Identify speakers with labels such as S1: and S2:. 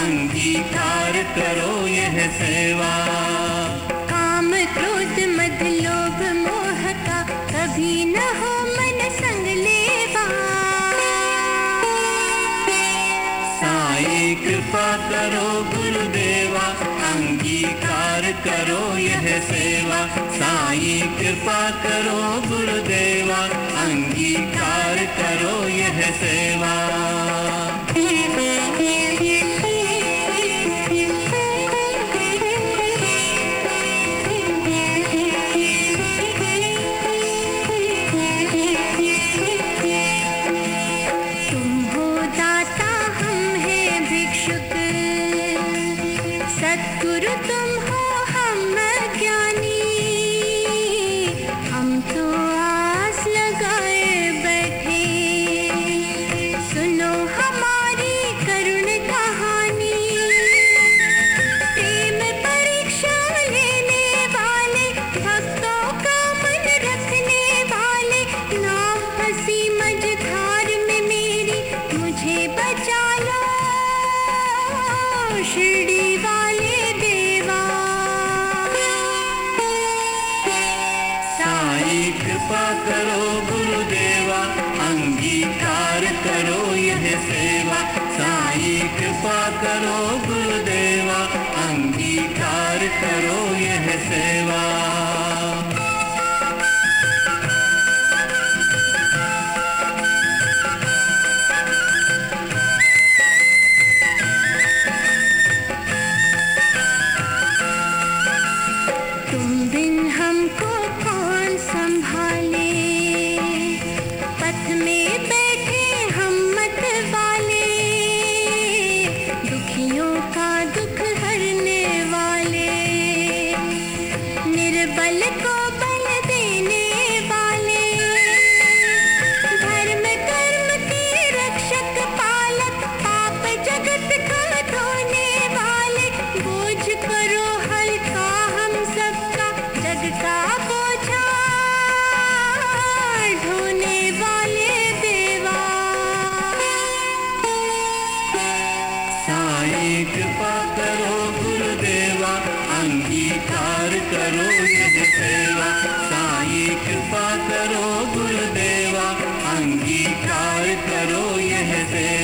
S1: अंगीकार करो यह सेवा।
S2: काम क्रोध मद
S1: कृपा करो गुरुदेवा, अंगीकार करो यह सेवा। साईं कृपा करो गुरुदेवा, अंगीकार करो यह सेवा।
S2: शिरडी वाले देवा।
S1: साईं कृपा करो गुरुदेवा अंगीकार करो यह सेवा। साईं कृपा करो
S2: निर्बल को बल देने वाले। धर्म कर्म के रक्षक, पालक, पाप जगत का धोने वाले। बोझ करो हल्का हम सबका, जग का बोझा वाले देवा।
S1: करो गुरुदेवा, अंगीकार करो सेवा साई कृपा करो गुरुदेवा अंगीकार करो यह सेवा।